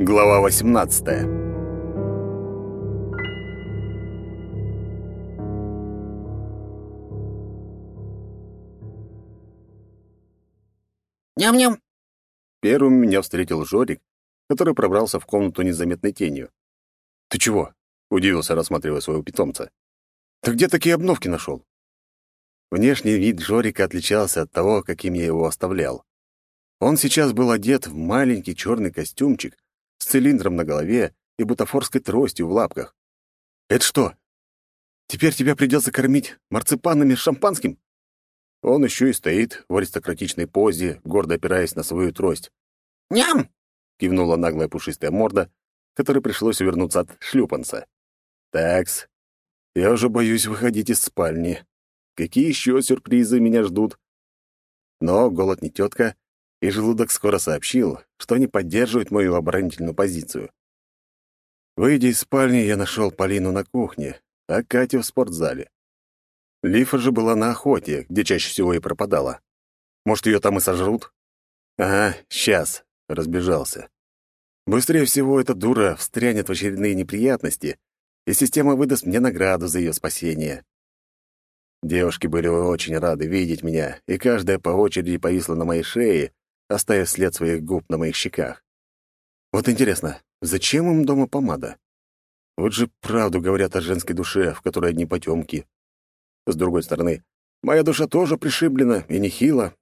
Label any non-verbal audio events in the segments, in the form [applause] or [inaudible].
Глава 18. Ням-ням. Первым меня встретил Жорик, который пробрался в комнату незаметной тенью. «Ты чего?» — удивился, рассматривая своего питомца. «Ты где такие обновки нашел?» Внешний вид Жорика отличался от того, каким я его оставлял. Он сейчас был одет в маленький черный костюмчик с цилиндром на голове и бутафорской тростью в лапках. «Это что? Теперь тебя придется кормить марципанами с шампанским?» Он еще и стоит в аристократичной позе, гордо опираясь на свою трость. Ням. кивнула наглая пушистая морда, которой пришлось увернуться от шлюпанца. «Такс, я уже боюсь выходить из спальни. Какие еще сюрпризы меня ждут?» Но голод не тетка, и желудок скоро сообщил, что не поддерживает мою оборонительную позицию. Выйдя из спальни, я нашел Полину на кухне, а Катю в спортзале. Лифа же была на охоте, где чаще всего и пропадала. Может, ее там и сожрут? Ага, сейчас, разбежался. Быстрее всего эта дура встрянет в очередные неприятности, и система выдаст мне награду за ее спасение. Девушки были очень рады видеть меня, и каждая по очереди повисла на моей шее, оставив след своих губ на моих щеках. Вот интересно, зачем им дома помада? Вот же правду говорят о женской душе, в которой одни потемки. С другой стороны, моя душа тоже пришиблена и нехило.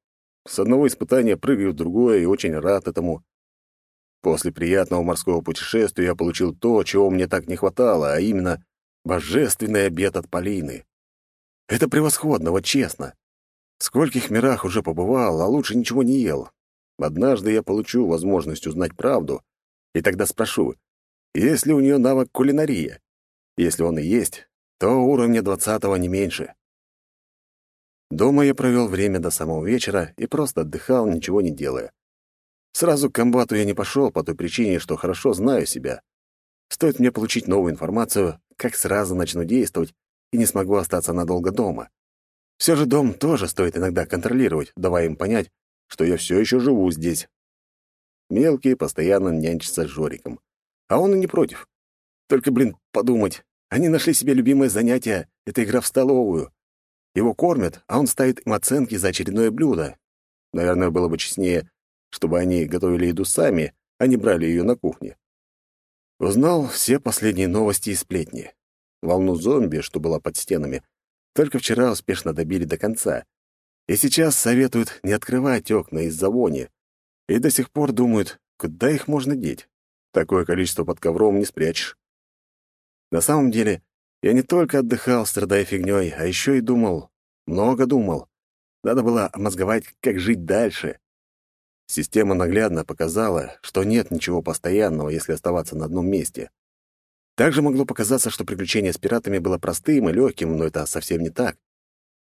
С одного испытания прыгаю в другое и очень рад этому. После приятного морского путешествия я получил то, чего мне так не хватало, а именно божественный обед от Полины. Это превосходно, вот честно. В скольких мирах уже побывал, а лучше ничего не ел. Однажды я получу возможность узнать правду, и тогда спрошу, есть ли у нее навык кулинария. Если он и есть, то уровня двадцатого не меньше. Дома я провел время до самого вечера и просто отдыхал, ничего не делая. Сразу к комбату я не пошел по той причине, что хорошо знаю себя. Стоит мне получить новую информацию, как сразу начну действовать и не смогу остаться надолго дома. Все же дом тоже стоит иногда контролировать, давая им понять, что я все еще живу здесь. Мелкие постоянно нянчатся с Жориком. А он и не против. Только, блин, подумать, они нашли себе любимое занятие — это игра в столовую. Его кормят, а он ставит им оценки за очередное блюдо. Наверное, было бы честнее, чтобы они готовили еду сами, а не брали ее на кухне. Узнал все последние новости и сплетни. Волну зомби, что была под стенами, только вчера успешно добили до конца, и сейчас советуют не открывать окна из-за вони. И до сих пор думают, куда их можно деть. Такое количество под ковром не спрячешь. На самом деле, я не только отдыхал, страдая фигней, а еще и думал, много думал. Надо было мозговать, как жить дальше. Система наглядно показала, что нет ничего постоянного, если оставаться на одном месте. Также могло показаться, что приключение с пиратами было простым и легким, но это совсем не так.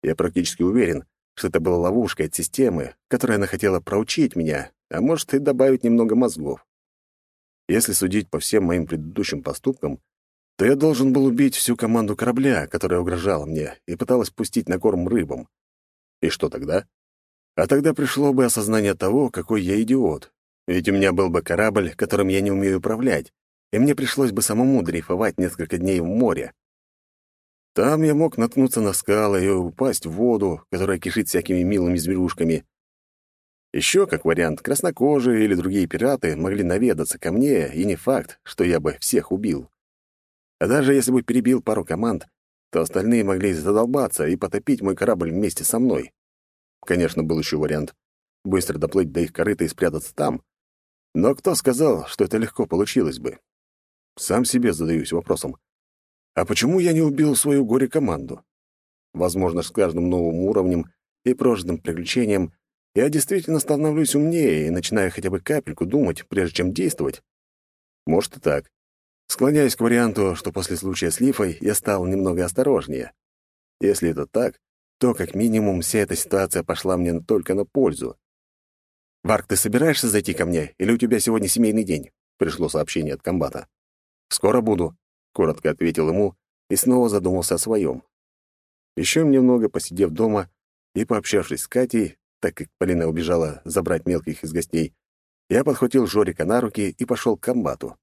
Я практически уверен, что это была ловушка от системы, которая она хотела проучить меня, а может и добавить немного мозгов. Если судить по всем моим предыдущим поступкам, то я должен был убить всю команду корабля, которая угрожала мне и пыталась пустить на корм рыбам. И что тогда? А тогда пришло бы осознание того, какой я идиот. Ведь у меня был бы корабль, которым я не умею управлять, и мне пришлось бы самому дрейфовать несколько дней в море. Там я мог наткнуться на скалы и упасть в воду, которая кишит всякими милыми зверушками. Еще, как вариант, краснокожие или другие пираты могли наведаться ко мне, и не факт, что я бы всех убил. А даже если бы перебил пару команд, то остальные могли задолбаться и потопить мой корабль вместе со мной. Конечно, был еще вариант — быстро доплыть до их корыта и спрятаться там. Но кто сказал, что это легко получилось бы? Сам себе задаюсь вопросом, а почему я не убил свою горе-команду? Возможно, с каждым новым уровнем и прожитым приключением я действительно становлюсь умнее и начинаю хотя бы капельку думать, прежде чем действовать. Может и так. Склоняюсь к варианту, что после случая с Лифой я стал немного осторожнее. Если это так, то как минимум вся эта ситуация пошла мне только на пользу. «Варк, ты собираешься зайти ко мне, или у тебя сегодня семейный день?» — пришло сообщение от комбата. «Скоро буду», коротко ответил ему и снова задумался о своем. Еще немного посидев дома и пообщавшись с Катей, так как Полина убежала забрать мелких из гостей, я подхватил Жорика на руки и пошел к комбату.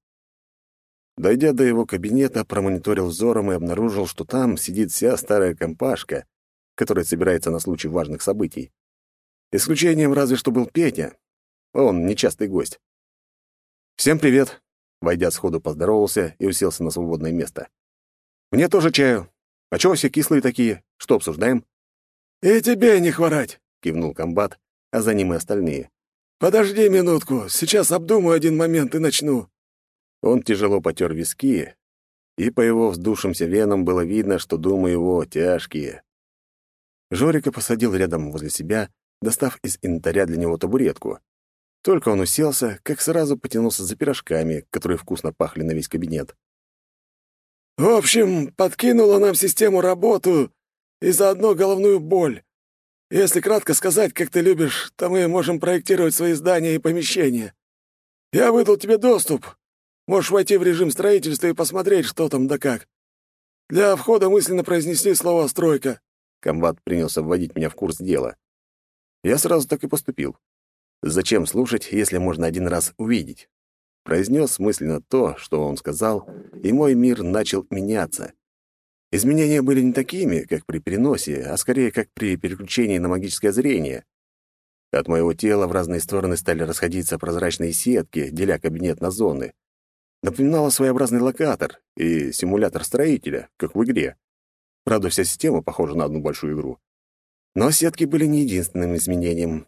Дойдя до его кабинета, промониторил взором и обнаружил, что там сидит вся старая компашка, которая собирается на случай важных событий. Исключением разве что был Петя. Он нечастый гость. «Всем привет!» Войдя сходу, поздоровался и уселся на свободное место. «Мне тоже чаю. А чего все кислые такие? Что обсуждаем?» «И тебе не хворать!» — кивнул комбат, а за ним и остальные. «Подожди минутку, сейчас обдумаю один момент и начну». Он тяжело потер виски, и по его вздувшимся венам было видно, что думы его тяжкие. Жорика посадил рядом возле себя, достав из инвентаря для него табуретку. Только он уселся, как сразу потянулся за пирожками, которые вкусно пахли на весь кабинет. «В общем, подкинула нам систему работу и заодно головную боль. Если кратко сказать, как ты любишь, то мы можем проектировать свои здания и помещения. Я выдал тебе доступ, Можешь войти в режим строительства и посмотреть, что там да как. Для входа мысленно произнеси слово «стройка». Комбат принялся вводить меня в курс дела. Я сразу так и поступил. Зачем слушать, если можно один раз увидеть? Произнес мысленно то, что он сказал, и мой мир начал меняться. Изменения были не такими, как при переносе, а скорее как при переключении на магическое зрение. От моего тела в разные стороны стали расходиться прозрачные сетки, деля кабинет на зоны напоминала своеобразный локатор и симулятор строителя, как в игре. Правда, вся система похожа на одну большую игру. Но сетки были не единственным изменением.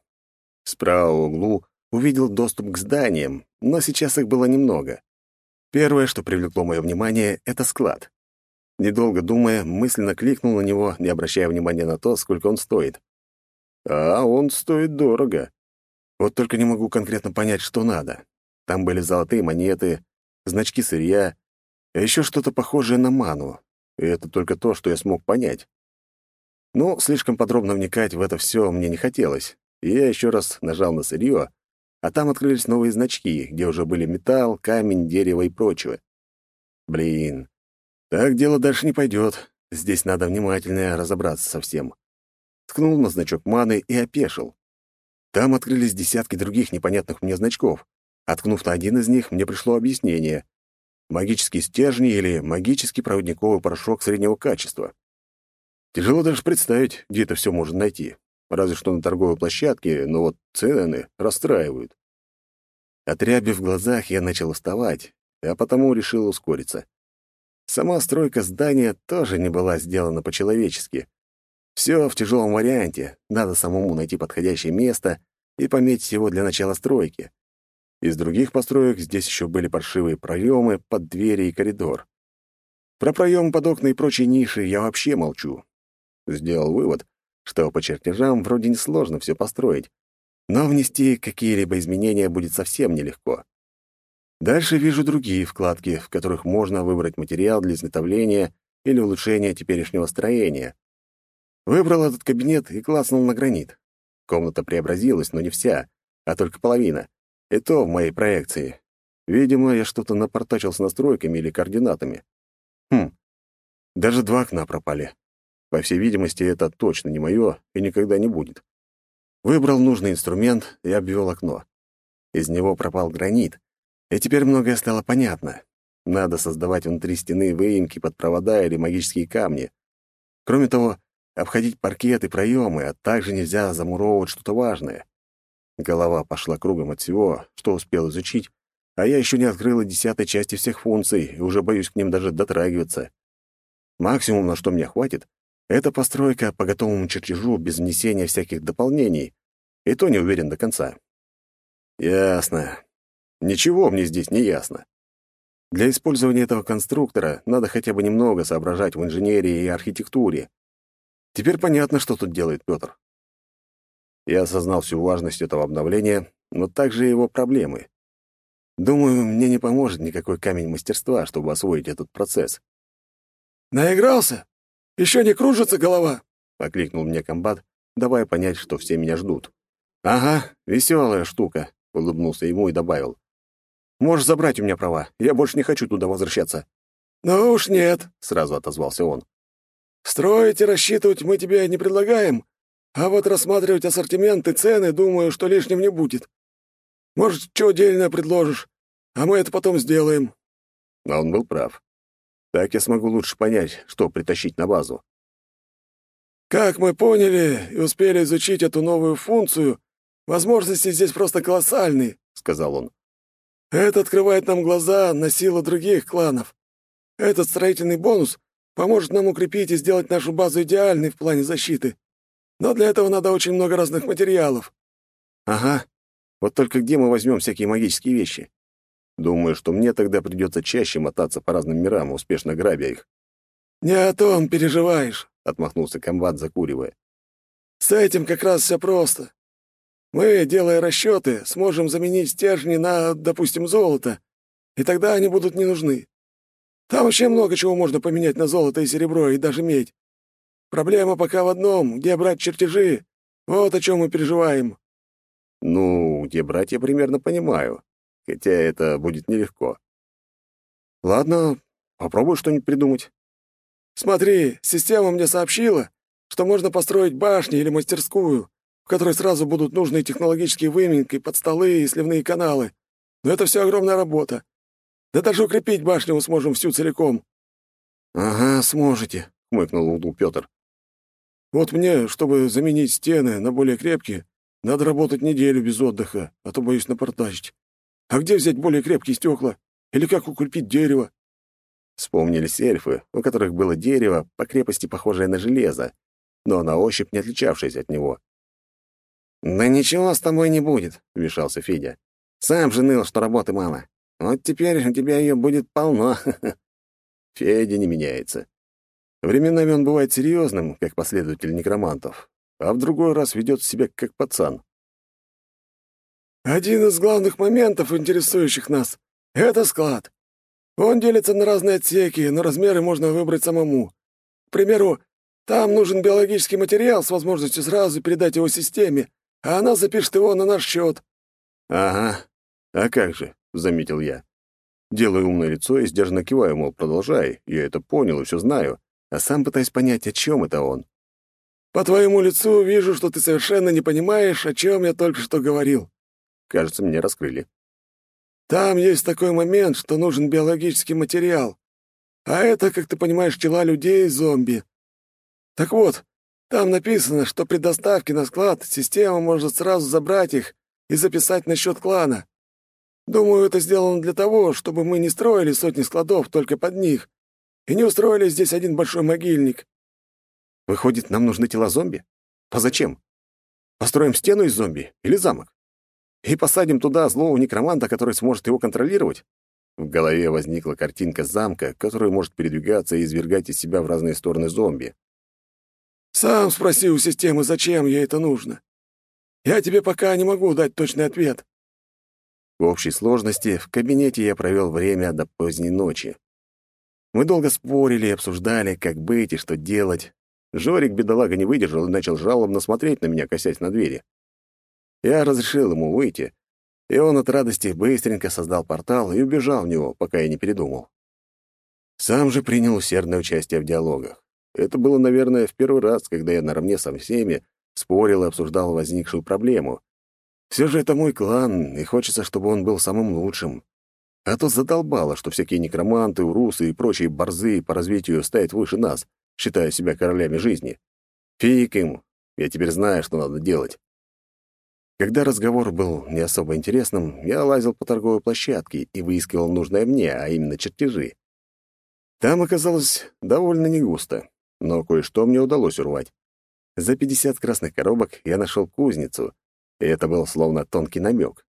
В углу увидел доступ к зданиям, но сейчас их было немного. Первое, что привлекло мое внимание, — это склад. Недолго думая, мысленно кликнул на него, не обращая внимания на то, сколько он стоит. А он стоит дорого. Вот только не могу конкретно понять, что надо. Там были золотые монеты, значки сырья, а еще что-то похожее на ману. И это только то, что я смог понять. Но слишком подробно вникать в это все мне не хотелось, я еще раз нажал на сырье, а там открылись новые значки, где уже были металл, камень, дерево и прочее. Блин, так дело дальше не пойдет. Здесь надо внимательно разобраться со всем. Ткнул на значок маны и опешил. Там открылись десятки других непонятных мне значков, Откнув на один из них, мне пришло объяснение. Магический стержень или магический проводниковый порошок среднего качества. Тяжело даже представить, где это все можно найти. Разве что на торговой площадке, но вот цены расстраивают. От ряби в глазах я начал уставать, а потому решил ускориться. Сама стройка здания тоже не была сделана по-человечески. Все в тяжелом варианте, надо самому найти подходящее место и пометить его для начала стройки. Из других построек здесь еще были паршивые проемы под двери и коридор. Про проем под окна и прочие ниши я вообще молчу. Сделал вывод, что по чертежам вроде несложно все построить, но внести какие-либо изменения будет совсем нелегко. Дальше вижу другие вкладки, в которых можно выбрать материал для изготовления или улучшения теперешнего строения. Выбрал этот кабинет и класснул на гранит. Комната преобразилась, но не вся, а только половина. И то в моей проекции. Видимо, я что-то напортачил с настройками или координатами. Хм, даже два окна пропали. По всей видимости, это точно не мое и никогда не будет. Выбрал нужный инструмент и обвел окно. Из него пропал гранит, и теперь многое стало понятно. Надо создавать внутри стены выемки под провода или магические камни. Кроме того, обходить паркет и проемы, а также нельзя замуровывать что-то важное. Голова пошла кругом от всего, что успел изучить, а я еще не открыла десятой части всех функций и уже боюсь к ним даже дотрагиваться. Максимум, на что мне хватит, это постройка по готовому чертежу без внесения всяких дополнений, и то не уверен до конца. Ясно. Ничего мне здесь не ясно. Для использования этого конструктора надо хотя бы немного соображать в инженерии и архитектуре. Теперь понятно, что тут делает Петр. Я осознал всю важность этого обновления, но также и его проблемы. Думаю, мне не поможет никакой камень мастерства, чтобы освоить этот процесс. «Наигрался? Еще не кружится голова?» — окликнул мне комбат, давая понять, что все меня ждут. «Ага, веселая штука», — улыбнулся ему и добавил. «Можешь забрать у меня права, я больше не хочу туда возвращаться». «Ну уж нет», — сразу отозвался он. «Строить и рассчитывать мы тебе не предлагаем, а вот рассматривать ассортимент и цены, думаю, что лишним не будет. Может, что отдельно предложишь, а мы это потом сделаем». А он был прав. Так я смогу лучше понять, что притащить на базу. «Как мы поняли и успели изучить эту новую функцию, возможности здесь просто колоссальные», — сказал он. «Это открывает нам глаза на силу других кланов. Этот строительный бонус поможет нам укрепить и сделать нашу базу идеальной в плане защиты. Но для этого надо очень много разных материалов». «Ага. Вот только где мы возьмем всякие магические вещи? Думаю, что мне тогда придется чаще мотаться по разным мирам, успешно грабя их». «Не о том переживаешь», — отмахнулся комбат, закуривая. «С этим как раз все просто. Мы, делая расчеты, сможем заменить стержни на, допустим, золото, и тогда они будут не нужны. Там вообще много чего можно поменять на золото и серебро, и даже медь. Проблема пока в одном — где брать чертежи. Вот о чем мы переживаем». «Ну, где брать, я примерно понимаю, хотя это будет нелегко. Ладно, попробую что-нибудь придумать». «Смотри, система мне сообщила, что можно построить башню или мастерскую, в которой сразу будут нужны технологические выемки под столы и сливные каналы. Но это все огромная работа. Да даже укрепить башню мы сможем всю целиком». «Ага, сможете», — хмыкнул Уду Петр. «Вот мне, чтобы заменить стены на более крепкие, надо работать неделю без отдыха, а то боюсь напортачить. А где взять более крепкие стекла? Или как укрепить дерево?» Вспомнились эльфы, у которых было дерево, по крепости похожее на железо, но на ощупь не отличавшееся от него. «Да ничего с тобой не будет», — вмешался Федя. «Сам же ныл, что работы мало. Вот теперь у тебя ее будет полно». [laughs] Федя не меняется. Временами он бывает серьезным, как последователь некромантов, а в другой раз ведет себя как пацан. «Один из главных моментов, интересующих нас, — это склад. Он делится на разные отсеки, но размеры можно выбрать самому. К примеру, там нужен биологический материал с возможностью сразу передать его системе, а она запишет его на наш счет». «Ага. А как же?» — заметил я. Делаю умное лицо и сдержанно киваю, мол, продолжай. Я это понял и все знаю, а сам пытаюсь понять, о чем это он. «По твоему лицу вижу, что ты совершенно не понимаешь, о чем я только что говорил». Кажется, меня раскрыли. «Там есть такой момент, что нужен биологический материал. А это, как ты понимаешь, тела людей и зомби. Так вот, там написано, что при доставке на склад система может сразу забрать их и записать на счет клана. Думаю, это сделано для того, чтобы мы не строили сотни складов только под них и не устроили здесь один большой могильник. Выходит, нам нужны тела зомби? А зачем? Построим стену из зомби или замок? И посадим туда злого некроманта, который сможет его контролировать? В голове возникла картинка замка, который может передвигаться и извергать из себя в разные стороны зомби. «Сам спроси у системы, зачем ей это нужно. Я тебе пока не могу дать точный ответ. В общей сложности в кабинете я провел время до поздней ночи. Мы долго спорили и обсуждали, как быть и что делать. Жорик, бедолага, не выдержал и начал жалобно смотреть на меня, косясь на двери. Я разрешил ему выйти, и он от радости быстренько создал портал и убежал в него, пока я не передумал. Сам же принял усердное участие в диалогах. Это было, наверное, в первый раз, когда я наравне со всеми спорил и обсуждал возникшую проблему, все же это мой клан, и хочется, чтобы он был самым лучшим. А то задолбало, что всякие некроманты, урусы и прочие борзы по развитию стоят выше нас, считая себя королями жизни. Фиг им, я теперь знаю, что надо делать. Когда разговор был не особо интересным, я лазил по торговой площадке и выискивал нужное мне, а именно чертежи. Там оказалось довольно негусто, но кое-что мне удалось урвать. За 50 красных коробок я нашел кузницу, и это был словно тонкий намек.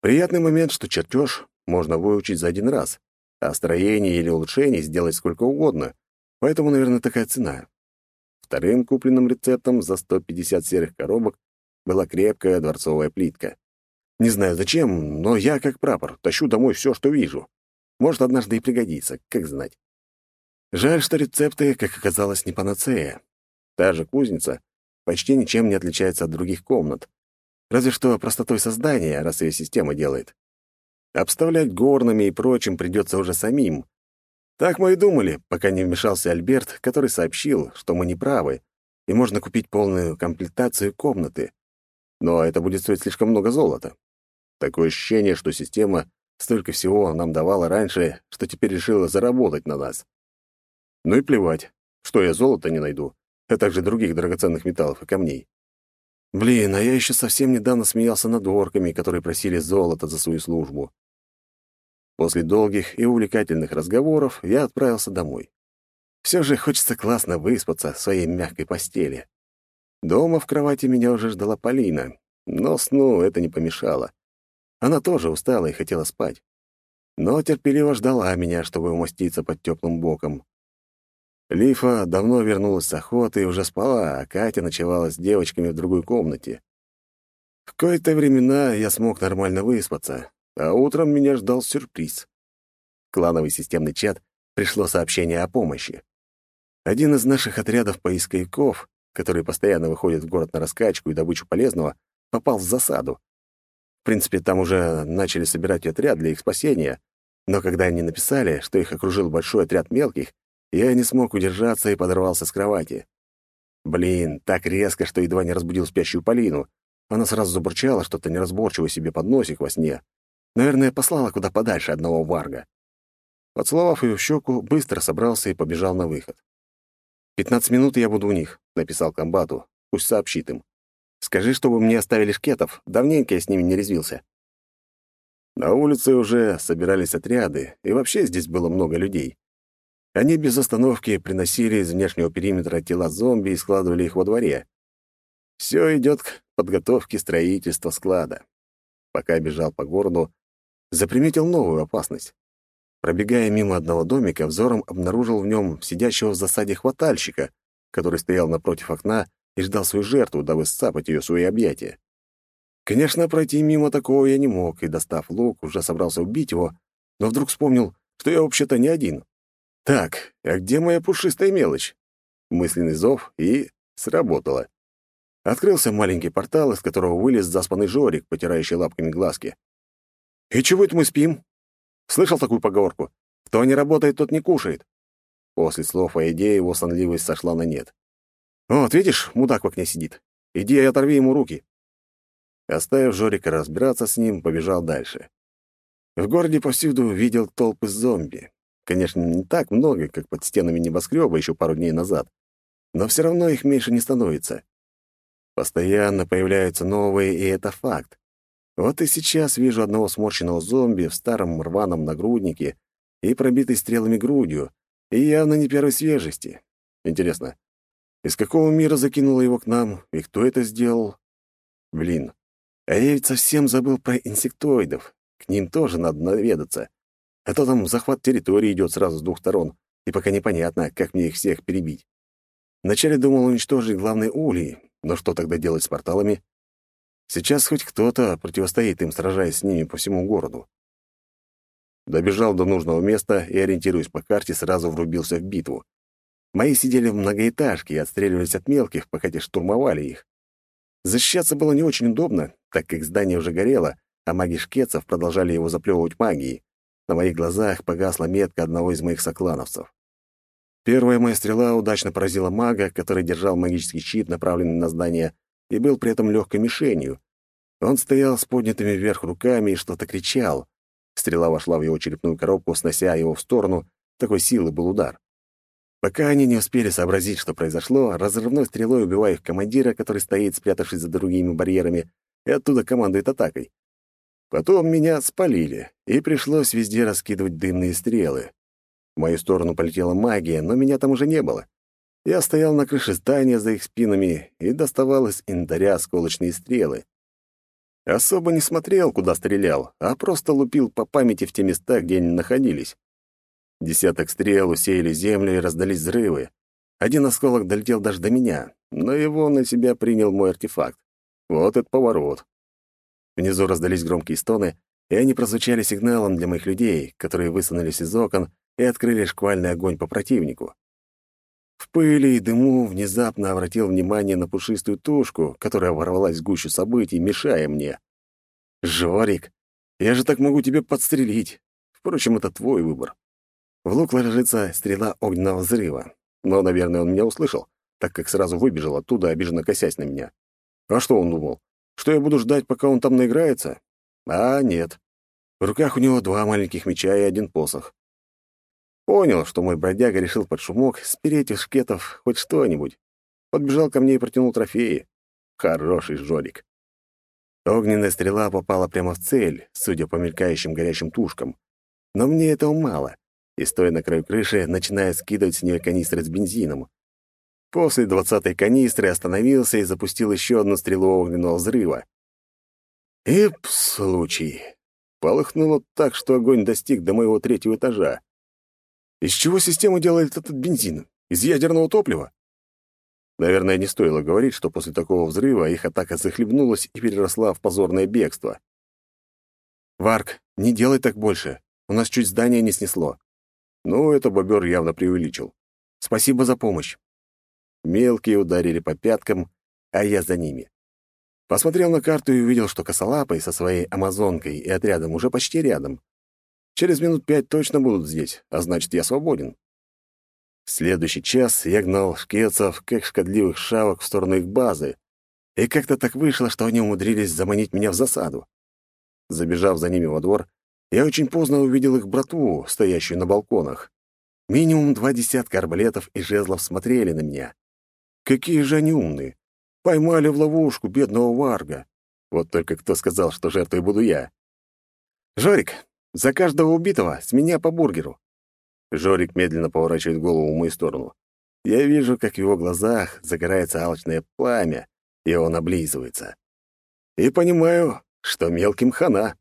Приятный момент, что чертеж можно выучить за один раз, а строение или улучшение сделать сколько угодно, поэтому, наверное, такая цена. Вторым купленным рецептом за 150 серых коробок была крепкая дворцовая плитка. Не знаю зачем, но я, как прапор, тащу домой все, что вижу. Может, однажды и пригодится, как знать. Жаль, что рецепты, как оказалось, не панацея. Та же кузница почти ничем не отличается от других комнат, Разве что простотой создания, раз ее система делает. Обставлять горными и прочим придется уже самим. Так мы и думали, пока не вмешался Альберт, который сообщил, что мы не правы, и можно купить полную комплектацию комнаты. Но это будет стоить слишком много золота. Такое ощущение, что система столько всего нам давала раньше, что теперь решила заработать на нас. Ну и плевать, что я золото не найду, а также других драгоценных металлов и камней. Блин, а я еще совсем недавно смеялся над орками, которые просили золото за свою службу. После долгих и увлекательных разговоров я отправился домой. Все же хочется классно выспаться в своей мягкой постели. Дома в кровати меня уже ждала Полина, но сну это не помешало. Она тоже устала и хотела спать. Но терпеливо ждала меня, чтобы умоститься под теплым боком. Лифа давно вернулась с охоты и уже спала, а Катя ночевала с девочками в другой комнате. В кои-то времена я смог нормально выспаться, а утром меня ждал сюрприз. Клановый системный чат пришло сообщение о помощи. Один из наших отрядов поисковиков, который постоянно выходит в город на раскачку и добычу полезного, попал в засаду. В принципе, там уже начали собирать отряд для их спасения, но когда они написали, что их окружил большой отряд мелких, я не смог удержаться и подорвался с кровати. Блин, так резко, что едва не разбудил спящую Полину. Она сразу забурчала что-то неразборчиво себе под носик во сне. Наверное, послала куда подальше одного варга. Поцеловав ее в щеку, быстро собрался и побежал на выход. «Пятнадцать минут, и я буду у них», — написал комбату. «Пусть сообщит им. Скажи, чтобы мне оставили шкетов. Давненько я с ними не резвился». На улице уже собирались отряды, и вообще здесь было много людей. Они без остановки приносили из внешнего периметра тела зомби и складывали их во дворе. Все идет к подготовке строительства склада. Пока бежал по городу, заприметил новую опасность. Пробегая мимо одного домика, взором обнаружил в нем сидящего в засаде хватальщика, который стоял напротив окна и ждал свою жертву, дабы сцапать ее в свои объятия. Конечно, пройти мимо такого я не мог, и, достав лук, уже собрался убить его, но вдруг вспомнил, что я вообще-то не один. Так, а где моя пушистая мелочь? Мысленный зов, и сработало. Открылся маленький портал, из которого вылез заспанный Жорик, потирающий лапками глазки. «И чего это мы спим?» Слышал такую поговорку? «Кто не работает, тот не кушает». После слов о идее его сонливость сошла на нет. «Вот, видишь, мудак в окне сидит. Иди и оторви ему руки». Оставив Жорика разбираться с ним, побежал дальше. В городе повсюду видел толпы зомби. Конечно, не так много, как под стенами небоскреба еще пару дней назад, но все равно их меньше не становится. Постоянно появляются новые, и это факт. Вот и сейчас вижу одного сморщенного зомби в старом рваном нагруднике и пробитой стрелами грудью, и явно не первой свежести. Интересно, из какого мира закинуло его к нам, и кто это сделал? Блин, а я ведь совсем забыл про инсектоидов. К ним тоже надо наведаться. А то там захват территории идет сразу с двух сторон, и пока непонятно, как мне их всех перебить. Вначале думал уничтожить главные улей, но что тогда делать с порталами? Сейчас хоть кто-то противостоит им, сражаясь с ними по всему городу. Добежал до нужного места и, ориентируясь по карте, сразу врубился в битву. Мои сидели в многоэтажке и отстреливались от мелких, пока те штурмовали их. Защищаться было не очень удобно, так как здание уже горело, а маги шкетцев продолжали его заплевывать магией. На моих глазах погасла метка одного из моих соклановцев. Первая моя стрела удачно поразила мага, который держал магический щит, направленный на здание, и был при этом легкой мишенью. Он стоял с поднятыми вверх руками и что-то кричал. Стрела вошла в его черепную коробку, снося его в сторону. Такой силы был удар. Пока они не успели сообразить, что произошло, разрывной стрелой убиваю их командира, который стоит, спрятавшись за другими барьерами, и оттуда командует атакой. Потом меня спалили, и пришлось везде раскидывать дымные стрелы. В мою сторону полетела магия, но меня там уже не было. Я стоял на крыше здания за их спинами и доставал из инвентаря осколочные стрелы. Особо не смотрел, куда стрелял, а просто лупил по памяти в те места, где они находились. Десяток стрел усеяли землю и раздались взрывы. Один осколок долетел даже до меня, но его на себя принял мой артефакт. Вот этот поворот. Внизу раздались громкие стоны, и они прозвучали сигналом для моих людей, которые высунулись из окон и открыли шквальный огонь по противнику. В пыли и дыму внезапно обратил внимание на пушистую тушку, которая ворвалась в гущу событий, мешая мне. «Жорик, я же так могу тебе подстрелить. Впрочем, это твой выбор». В лук ложится стрела огненного взрыва. Но, наверное, он меня услышал, так как сразу выбежал оттуда, обиженно косясь на меня. А что он думал? Что я буду ждать, пока он там наиграется? А нет. В руках у него два маленьких меча и один посох. Понял, что мой бродяга решил под шумок спереть из шкетов хоть что-нибудь. Подбежал ко мне и протянул трофеи. Хороший жорик. Огненная стрела попала прямо в цель, судя по мелькающим горящим тушкам. Но мне этого мало, и, стоя на краю крыши, начинаю скидывать с нее канистры с бензином. После двадцатой канистры остановился и запустил еще одну стрелу огненного взрыва. И случай. Полыхнуло так, что огонь достиг до моего третьего этажа. Из чего система делает этот бензин? Из ядерного топлива? Наверное, не стоило говорить, что после такого взрыва их атака захлебнулась и переросла в позорное бегство. «Варк, не делай так больше. У нас чуть здание не снесло». Ну, это бобер явно преувеличил. «Спасибо за помощь». Мелкие ударили по пяткам, а я за ними. Посмотрел на карту и увидел, что косолапый со своей амазонкой и отрядом уже почти рядом. Через минут пять точно будут здесь, а значит, я свободен. В следующий час я гнал шкетцев, как шкодливых шавок, в сторону их базы, и как-то так вышло, что они умудрились заманить меня в засаду. Забежав за ними во двор, я очень поздно увидел их братву, стоящую на балконах. Минимум два десятка арбалетов и жезлов смотрели на меня. Какие же они умные! Поймали в ловушку бедного Варга. Вот только кто сказал, что жертвой буду я? «Жорик, за каждого убитого с меня по бургеру». Жорик медленно поворачивает голову в мою сторону. Я вижу, как в его глазах загорается алчное пламя, и он облизывается. И понимаю, что мелким хана.